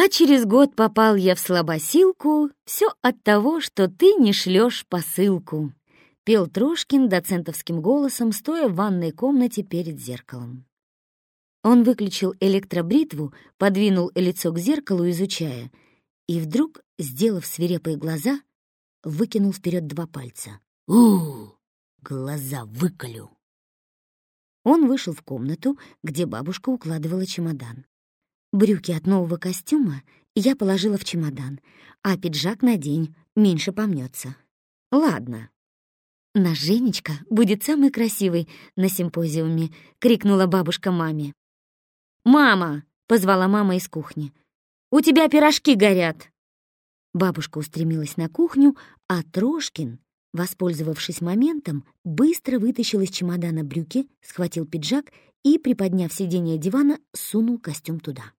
А через год попал я в слабосилку, все от того, что ты не шлешь посылку. Пел Трошкин доцентовским голосом, стоя в ванной комнате перед зеркалом. Он выключил электробритву, подвинул лицо к зеркалу, изучая, и вдруг, сделав свирепые глаза, выкинул вперед два пальца. у Глаза выколю! Он вышел в комнату, где бабушка укладывала чемодан. Брюки от нового костюма я положила в чемодан, а пиджак надень, меньше помнется. Ладно. «Наш Женечка будет самый красивый на симпозиуме», — крикнула бабушка маме. «Мама!» — позвала мама из кухни. «У тебя пирожки горят!» Бабушка устремилась на кухню, а Трошкин, воспользовавшись моментом, быстро вытащил из чемодана брюки, схватил пиджак и, приподняв сиденье дивана, сунул костюм туда.